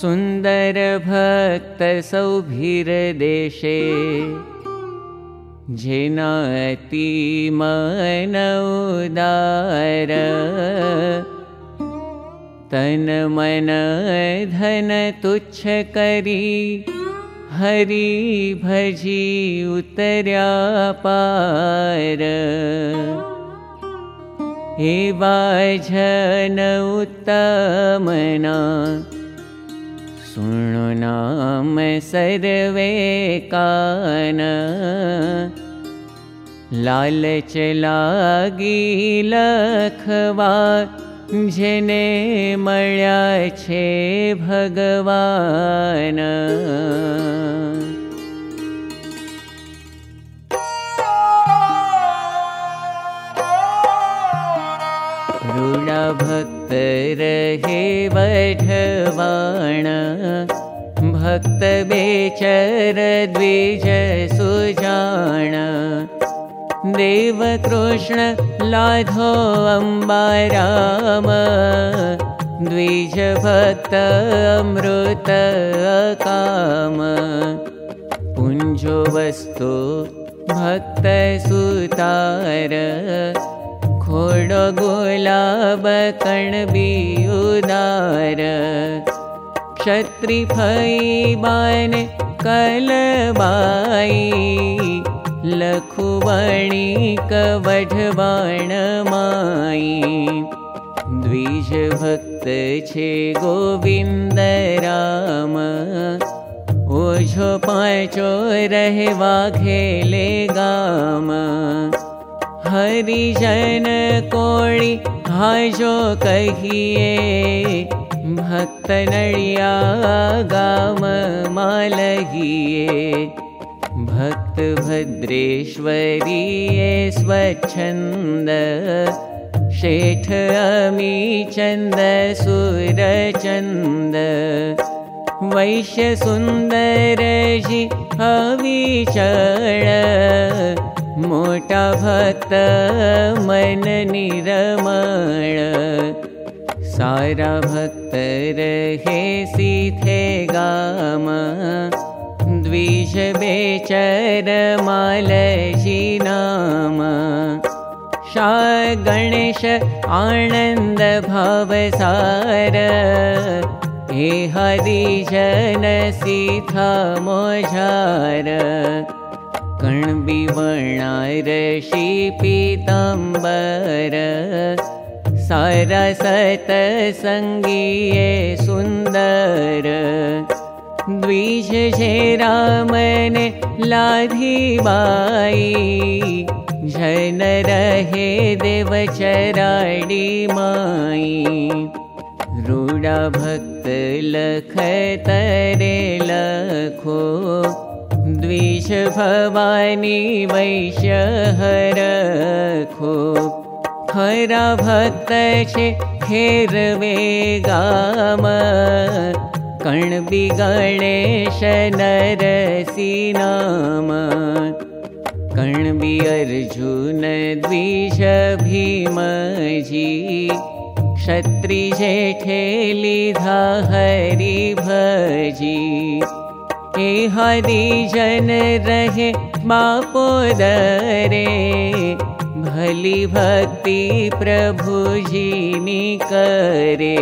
सुन्दर भक्त सौभिरदेशे जेनाति मन उदार तन मन धन तुच्छ करी हरि भजी उतर्या पार एवा जन उत्तमना नाम सर्वे कान। लालच लागी लखवा जेने मळ्या छे भगवान। भक्त रहे वढवाण भक्त बेचर द्विज सुजाण। देव कृष्ण लाधो अम्बाराम द्विज भक्त अमृत काम पुञ्जो वस्तु भक्त कलबाई लखुवाणी कवढवाण माई द्विज भक्त छे गोविंद राम ओझो पाचो रहवा खेले गाम हरिजन कोणी हाजो कहिए भक्त नडिया गाम मालगिए भक्त भद्रेश्वरी स्वच्छन्द शेठ अमी चन्द वैश्य सुन्दर जी अविचळ मोटा भक्त मन निरमण सारा भक्त रहे सीथे गाम। द्विष बेचर मालजी नाम। शा गणेश आनन्द भवसार हे हरिजन सीथा कण्बिवर्णारशी पीताम्बर सारसत सङ्गीये सुन्दर छे रामने लाधिबाई जन रहे देवचराडी माई। रूडा भक्त लखतरे लखो द्विष भवानी वैश्य हरखो हरा भक्त छे खेरवे गाम। कणबी गणेश नरसी नाम। कणबी अर्जुन द्विष भीमजी क्षत्रि जेठे लीधा हरि हरिजन रहे बापो दरे। भली भक्ति प्रभुजीनी करे।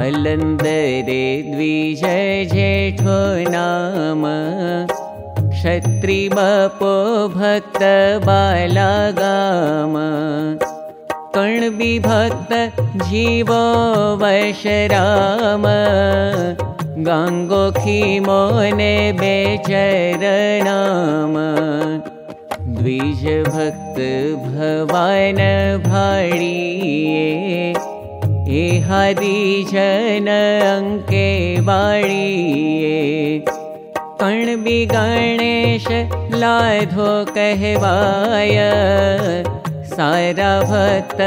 अलन्दरे द्विज जेठो नाम। क्षत्रि बापो भक्त बालागाम कण्बि भक्त जीवो वशराम गाङ्गोखी मोने बेचरनाम द्विज भक्त भवान भाडिये हे हरिजन अङ्के वाडिये कण्बि गणेश लाधो कहवाय सारा भक्त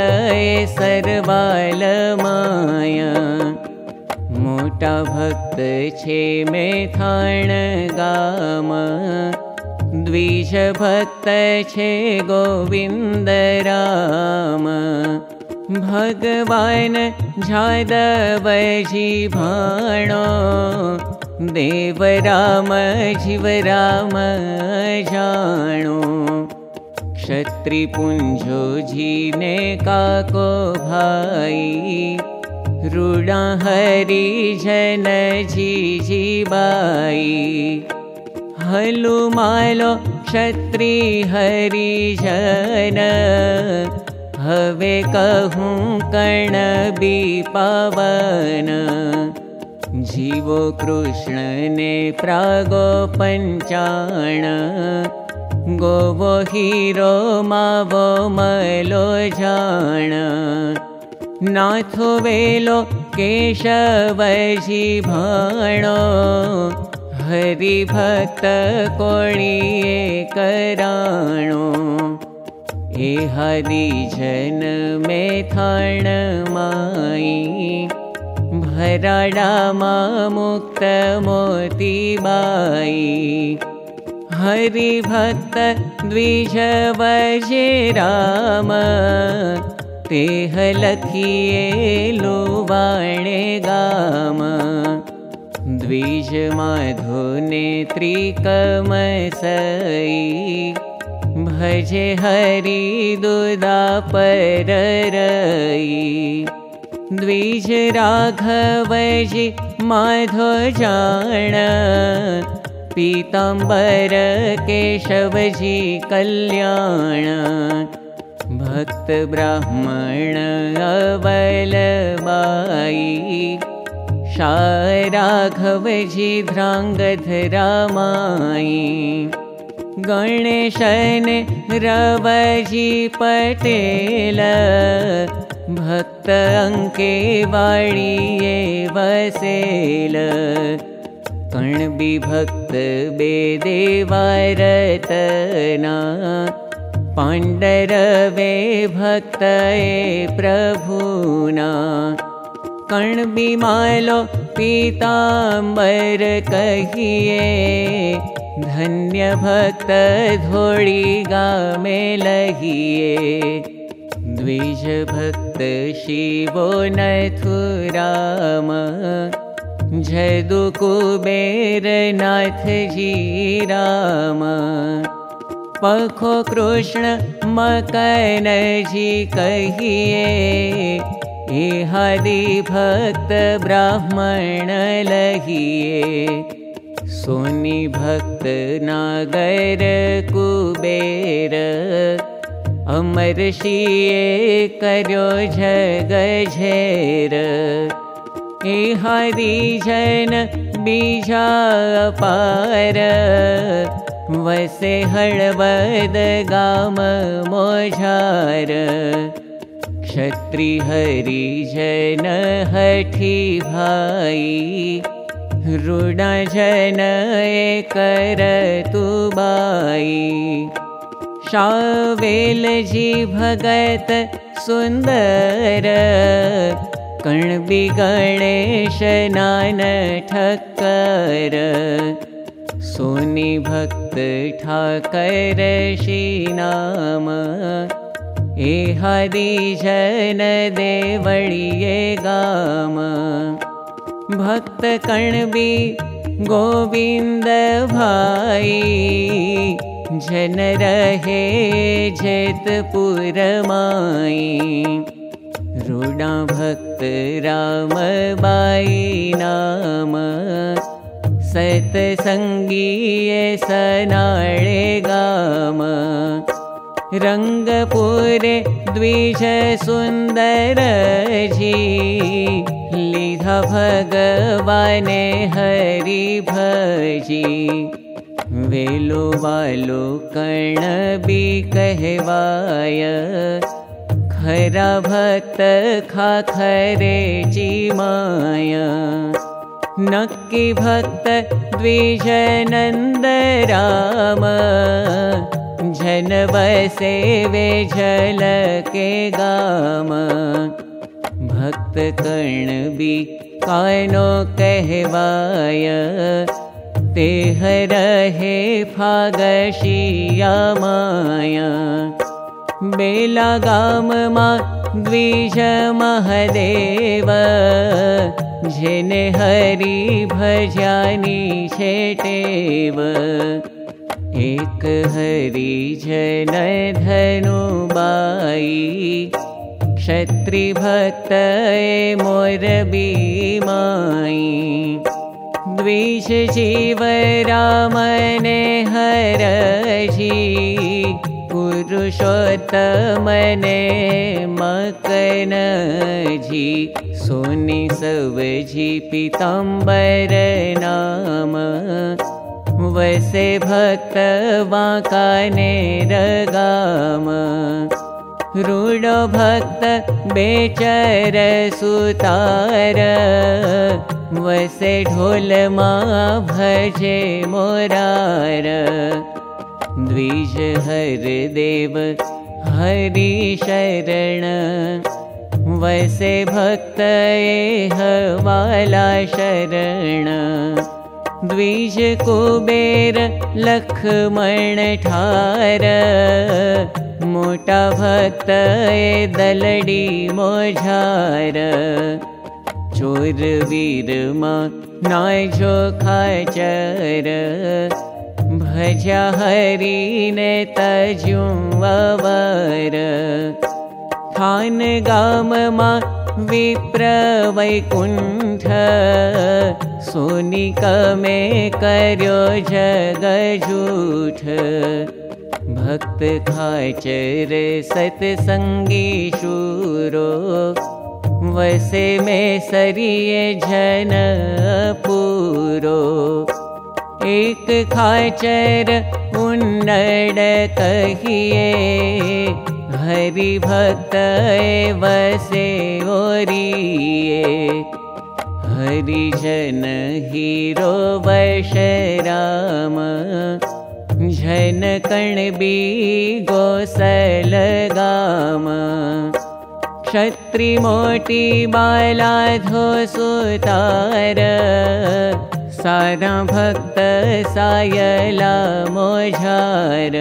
सर्वाल भक्त छे मेथाण गाम द्विज भक्त छे गोविन्द राम भगवान जादवजी भाणो देव राम जीव राम जाणो। क्षत्रिपुञ्जो जीने काको भाई रुडा हरि जन जी जीबाई हलु मालो क्षत्रि हरि जन। हवे कहूँ कर्ण बी पावन। जीवो कृष्ण ने प्रागो पंचाण गोवो हीरो मावो मलो जाण नाथो वेलो केशवजी भाणो। हरिभक्त कराणो। ए हरिजन मेथाण माई। भराडा मा मुक्त मोती बाई। हरिभक्त द्विज वजे राम तेह लखिए लुवाणे गाम। द्विज माधुने त्रिकमसई भजे हरि दुदा पर रई द्विज राघवजी माधो जाण। पीताम्बर केशवजी कल्याण भक्त ब्राह्मण अवलबाई। शाराघवजी ध्राङ्गधरामाई गणेशन रवजी पटेल। भक्त अङ्के वाणिये वसेल। कण्बि भक्त बेदेवारतना पाण्डरवे भक्तये प्रभुना। कण्बि मालो पीताम्बर कहिए धन्य भक्त धोळी गामे लहिए द्विज भक्त शिवो नथुराम जदु कुबेर नाथ जी राम पखो कृष्ण मकन जी कहिए हरि भक्त ब्राह्मण लहिए। सोनी भक्त नागर कुबेर झेर। हे हरि जन बीजा पार वसे हळवद गाम मोझार क्षत्रि हरि जन हठी भाई रुडा जन कर तु बाई। शावेल जी भगत सुंदर कण्बि गणेश नान ठक्कर सोनी भक्त ठाकर नाम। ए हरि जन देवळिये गाम। भक्त कण्बि गोविन्द भाई। जन रहे जेतपुर माई। रुडा भक्त राम बाई नाम सतसङ्गीये सनाळे गाम। रङ्गपुरे जी। लिधा भगवाने हरि भजी। वेलो वालो कर्ण बी कहवाय। खरा भक्त खाखरे जी माया नक्की भक्त द्विजनन्द राम जन बसे वे जल के गाम। भक्त कर्ण बी कानो कहवाय। ते रहे फागशिया माया बेला गाममा द्विज महदेव जेने हरि भजानी छेटेव एक हरि जन धनुबाई क्षत्रि भक्त मोरबी माई द्विष जीव रामने हरजी पुरुषोत्तमने मकनजी सोनि सवजी पिताम्बर नाम। वसे भक्त वाकाने रगाम। रूढो भक्त बेचर सुतार। वसे ढोल मा भजे मोरार द्विज हर देव हरि शरण। वसे भक्त हवाला शरण। द्विज कुबेर ठार। मोटा भक्त दलडी मोझार। चोर वीर नाजो खाचर भजा तजु ववर खान गाम मा विप्र वैकुण्ठ। सोनिक मे कर्यो जगजूठ। भक्त खाचर सत्सङ्गी शूरो। वसे मे सरिये जन पूरो एक खाचर उन्नड कहिए हरि भक्त वसे ओरिए। हरि जन हीरो वश राम जन कणबी गोसल गाम। क्षत्रि मोटी बालाधो सुतार सारा भक्त सायला मोझार।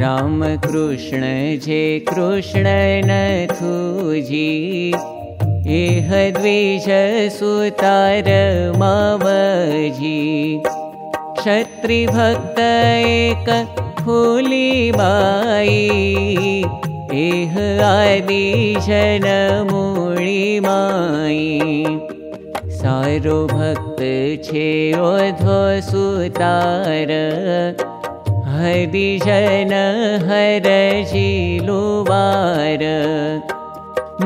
राम कृष्ण जे कृष्ण नथुजी एह द्विज सुतार मावजी क्षत्रि भक्त एक फूली बाई। एह आदि मुळी माई सारो भक्त छे ओधो सुतार। हरि जन हर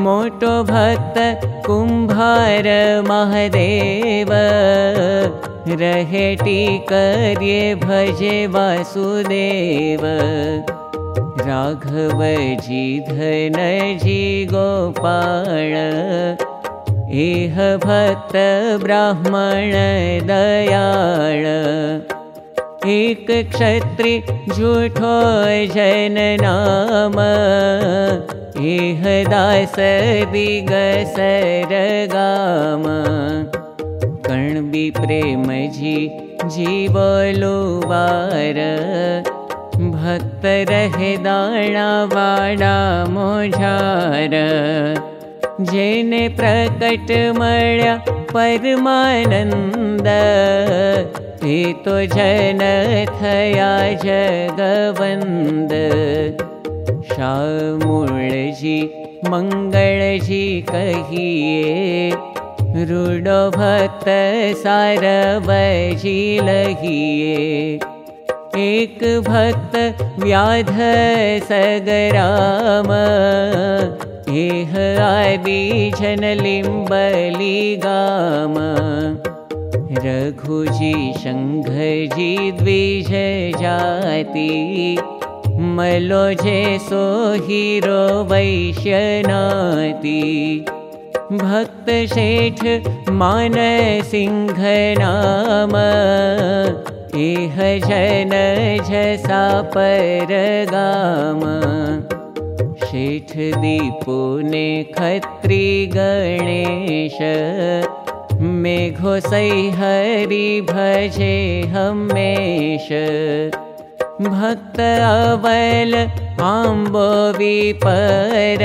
मोटो भक्त कुम्भार रहेटी कर्ये भजे वासुदेव। राघवजी धनजी गोपाळ एह भक्त ब्राह्मण एक क्षत्रि झूठो जन नाम। एह दास दिगसर गाम वार। भक्त रहे दाणा वाडा मोझार जेने प्रकट मळ्या परमानंद ते तो जन थया जगवंद शामूळजी मंगळजी कहिए रुडो भक्त सारवजी लहिए एक भक्त व्याध सगराम एह आदि जनलिम्बलि गाम। रघुजी शङ्घजी द्विज जाति। मलो जे हीरो वैश्यनाति। भक्त शेठ मान सिंह नाम। एह जन झसा परगाम शेठ दीपुने खत्री गणेश मेघो सै हरि भजे हमेश। भक्त अवल आम्बो विपर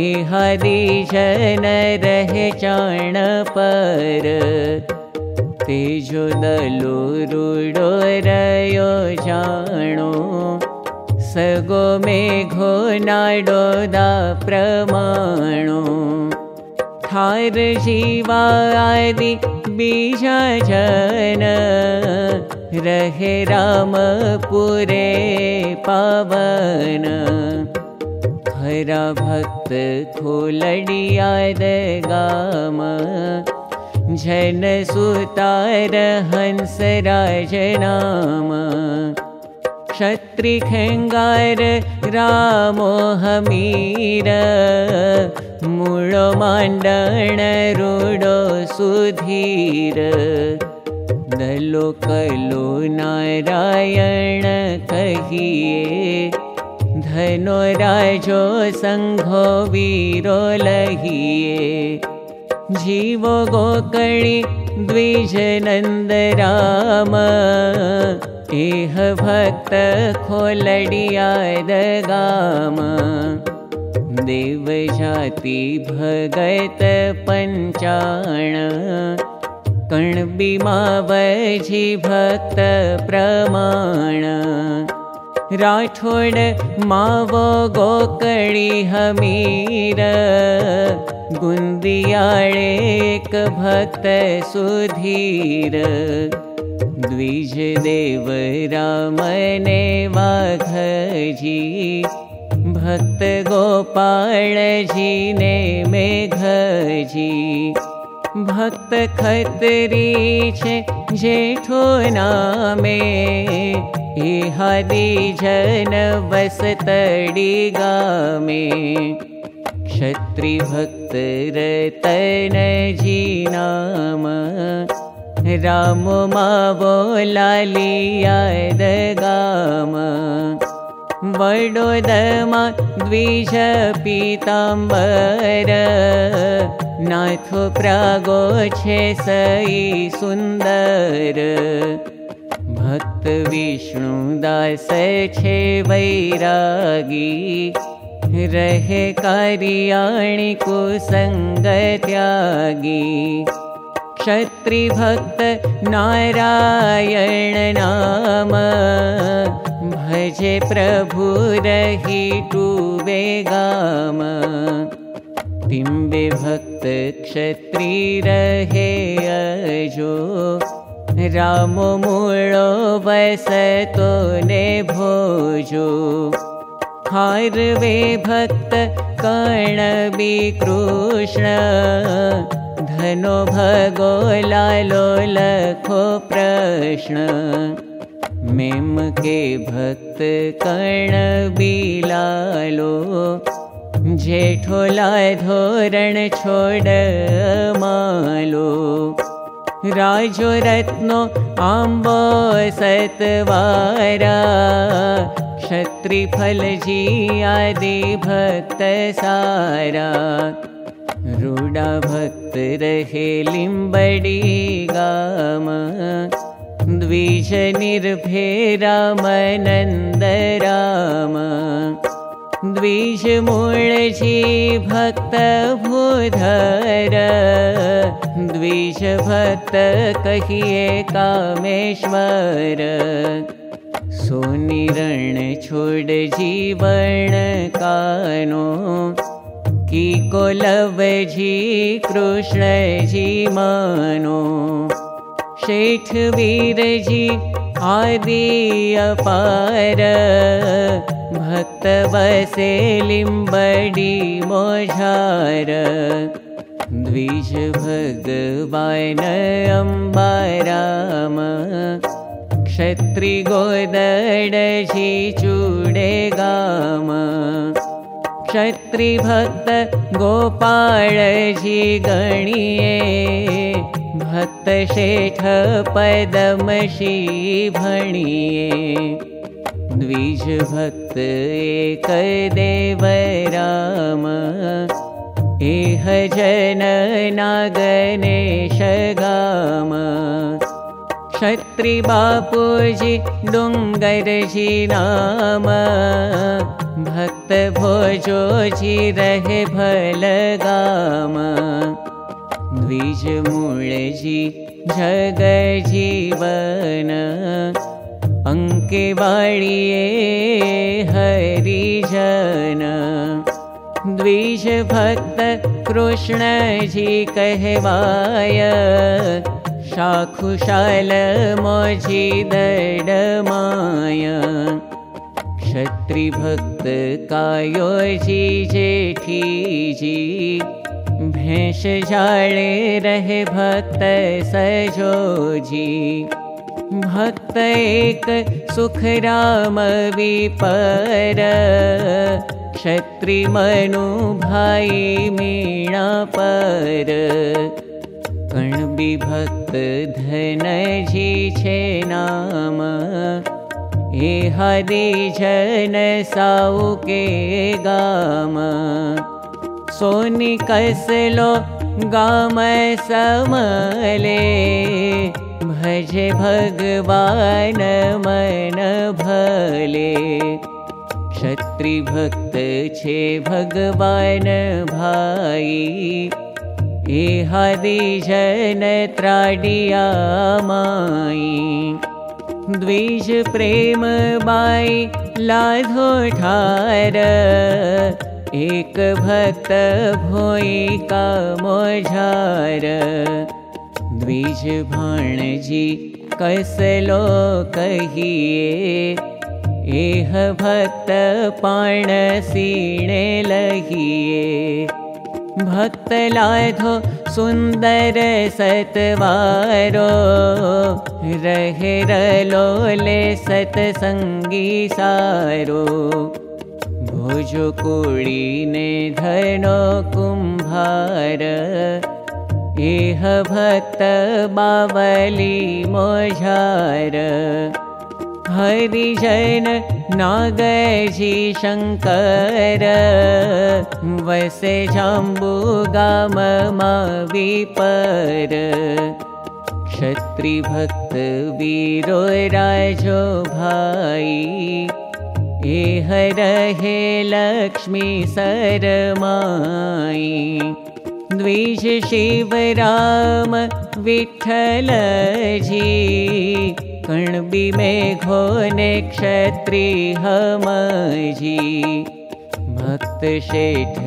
इहदि जन रहे चाण पर तेजो दलो रुडो रयो जाणो सगो मेघो नाडो दा प्रमाणो। थार जीवा आदि बीजा जन रहे राम पुरे पावन। हरा भक्त खोलडियाद गाम जन सुतार हंस राज क्षत्रि खेङ्गार रामो हमीर सुधीर दलो कलो नारायण कहिए धनो राजो संघो वीरो लहिए जीवो गोकणि द्विज नन्द राम एह भक्त खोलडिया दगाम देव जाति भगत पञ्चाण। कण्बिमावजि भक्त प्रमाण। राठोड मावो गोकळि हमीर। गुन्दियाळेक भक्त सुधीर द्विज देव रामने भक्त गोपाळजी ने मेघजी। भक्त खतरी जेठो नामे इहादी जन गामे। क्षत्रि भक्त रतन जी नाम राम मावो लालियाद गाम। वडोदमा द्विज पीताम्बर। नाथो प्रागो छे सई सुन्दर। भक्त विष्णुदास छे वैरागी। रहे कार्याणि कुसङ्ग त्यागी क्षत्रिभक्त नारायण नाम। भजे प्रभु रहि वेगाम बिम्बे भक्त क्षत्री रहे अजो। रामो मूळो वसतो ने भोजो। हार्वे भक्त कर्णबि कृष्ण धनो भगो लालो लखो प्रश्न। मेम के भक्त कर्ण बिलालो जेठो धोरण छोड़ मालो। राजो रत्नो आम्बो सतवारा क्षत्रिफल आदि भक्त सारा रूडा भक्त रहे लिम्बडी गाम। द्विज निर्भेरा मनन्द राम। द्विज मूळजी भक्त भूधर। द्विज भक्त कहिए कामेश्वर। सोनिरण छोड़ जीवन कानो की कोलव जी कृष्ण जी मानो। शेठ वीर जी आदि अपार। भक्त बसे लिम्बडी मोझार। द्विज भगवान अम्बाराम क्षत्रि चूडे गाम क्षत्रिभक्त गोपाळजी गणिये भक्त शेठ पदमशी भणिये द्विज भक्त एक देव राम एह जन नागनेश गाम क्षत्रि बापूजी डुङ्गरजी नाम। भक्त भोजोजी रहे भलगाम द्विज मूळजी जग जीवन। अङ्के वाळिये हरिजन द्विज भक्त कृष्णजी कहवाय शाखुशाल मोजी दडमाय। क्षत्रिभक्त कायोजी जेठीजी भेष जाळे रहे भक्त सजोजी। भक्त एक सुख राम विपर क्षत्रि मनु भाई मीणा पर भक्त धन जी छे नाम ए हरि जन साउ के गाम। सोनी गाम समले। भजे भगवान मन भले। क्षत्रि भक्त छे भगवान भाई जन त्राडिया माई द्विज प्रेम बाई लाधो ठार एक भक्त भोई का मोझार द्विज भाणजी कसलो भक्त पाण सीणे लगिए भक्त लाधो सुन्दर सतवारो। रहे रलोले सतसङ्गी सारो। भोजो ने धनो कुम्भार। एह भक्त बावली मोझार हरिजन नागजी शङ्कर वसे जाम्बु गाम विपर क्षत्रिभक्त वीरो राजो भाई। एह रहे लक्ष्मी सरमाई द्विज शिवराम विठ्ठलजी कण्बि मेघो ने क्षत्रि हमजी भक्त शेठ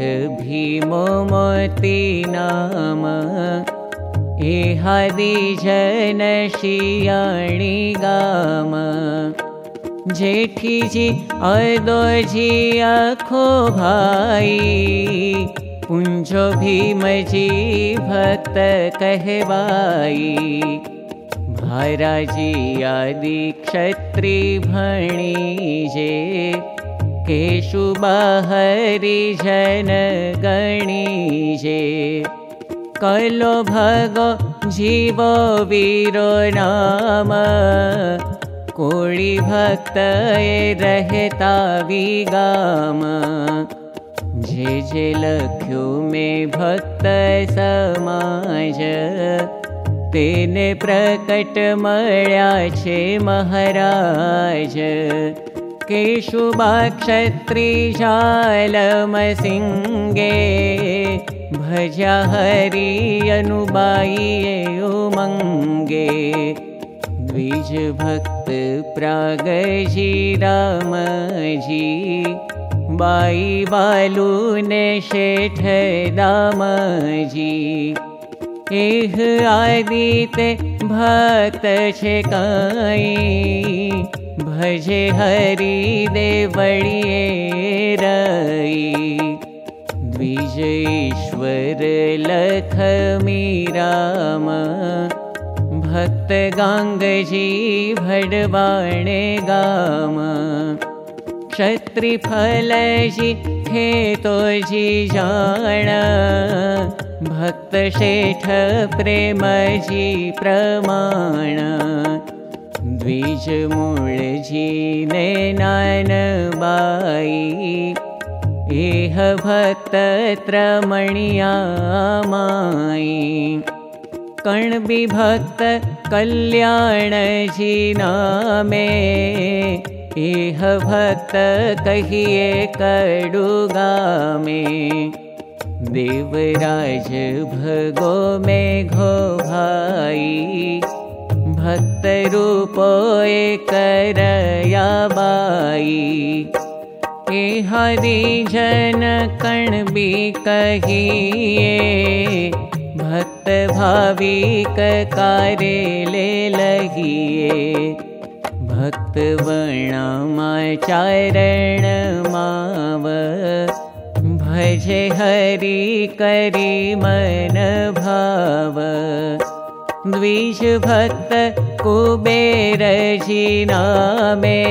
भीमो मोती नाम। एहादि जन शियाणि गाम। जेठी जी अदो जी आखो भाई। पुंजो भीमजी भक्त कहवाई महाराजी आदि क्षत्रि भणी कलो भगो जीवो वीरो नाम भक्त रहता विगाम। जे जे लख्यो में भक्त समाज तेने प्रकट मळ्या छे महाराज केशुबा क्षत्रि जालम सिंगे भजा हरि अनुबाई उमंगे द्विज भक्त प्रागजी रामजी बाई बालू ने शेठ दामजी एह आदिते भक्त छे काई भजे हरि देवड़िए रई। द्विजेश्वर लख मीराम। भक्त गांगजी भडवाणे गाम। क्षत्रिफलजी थे तो जी जाण भक्त शेठ प्रेमजी प्रमाण द्विज मूळजी ने नान बाई एह भक्त त्रमणिया माई कण्विभक्त जी नामे इह भक्त कहिए कडुगा में देवराज भगो में घो भाई भक्त रूपो करया बाई। ए हरि जन भी ले लगिए भक्त चारण माव भजे हरि करी मन भाव। द्विज भक्त कुबेर नामे।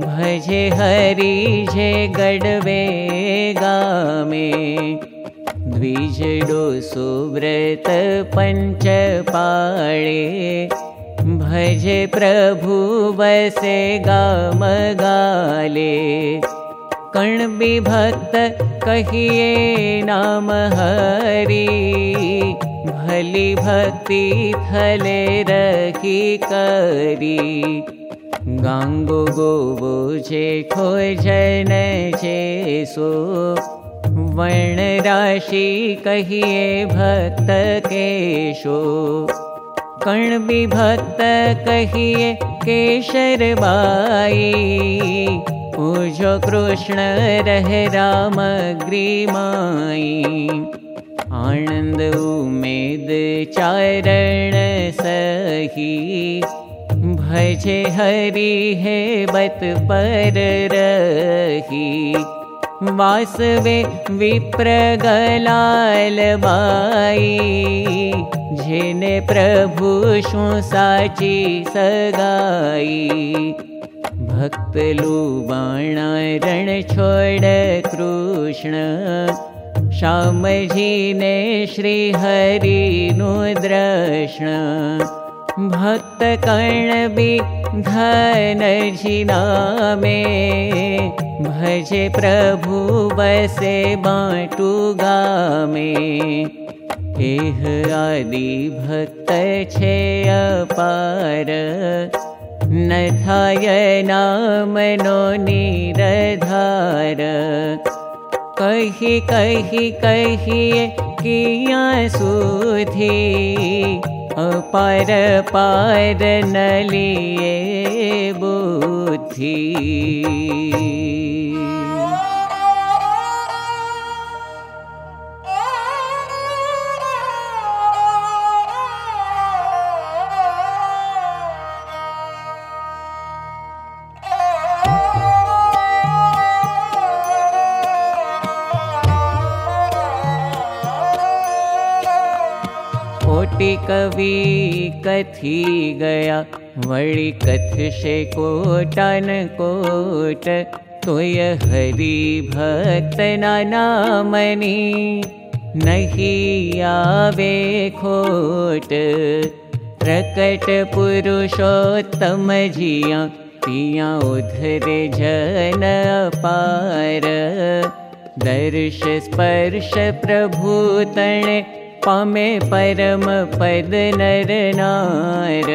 भजे हरि जे गडवे गामे। द्विजडो सुव्रत पञ्च पाळे। भजे प्रभु वसे गाम गाले भक्त कहिए नाम हरि। भली भक्ति थले रखी करी। गांगो गोवो जे खो जन जे सो वर्ण राशि कहिए भक्त केशो। कण भक्त कहिए केशर बाई पूजो कृष्ण रह राम ग्रीमाई आनंद उमेद चारण सही। भजे हरि हे बत पर रही। वासवे विप्र गलाल बाई। जेने प्रभु शु साची सगाई भक्त लुबाणा रण छोड़ कृष्ण। श्याम जी ने श्री हरि नु दृष्ण भक्त कर्ण भी धन नामे। भजे प्रभु बसे बाटू गामे। एह आदि भक्त छे अपार नथाय नामनो निरधार। कहि कहि कहि किया सुधी? अपार पार नलिए बुद्धि कवि कथी गया? वळि कथशे कोटन कोट तोय हरि भक्त नामनी नहीं आवे खोट प्रकट पुरुषोत्तम जिया उधरे जन पार दर्श स्पर्श प्रभुतणे पामे परम पद नर नार।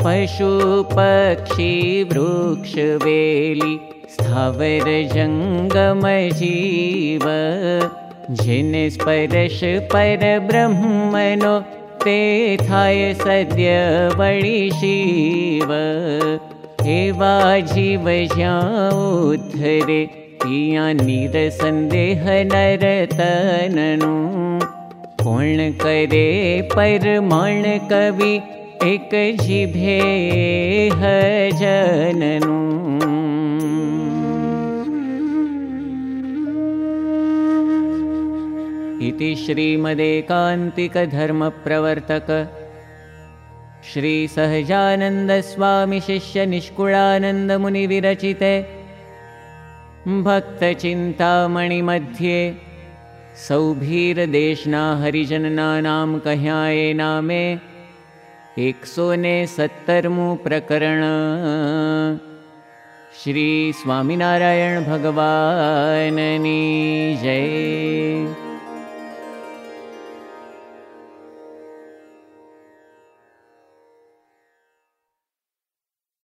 पशु पक्षी वृक्ष वेली स्थावर जङ्गम जीव। जिन स्पर्श पर ब्रह्मनो ते थाय सद्य बळि शिव। एवा जीव ज्याउद्धरे तिया निरसन्देह नरतननु कोण करे परमाण कवि एक जिभे जननु इति श्रीमदेकान्तिकधर्मप्रवर्तक श्रीसहजानन्दस्वामिशिष्यनिष्कुलानन्दमुनिविरचिते भक्तचिन्तामणिमध्ये सौभीरदेशना हरिजनना नाम कह्याये नामे सौ ने सत्तरमु प्रकरण। श्री स्वामिनारायण भगवाननी जय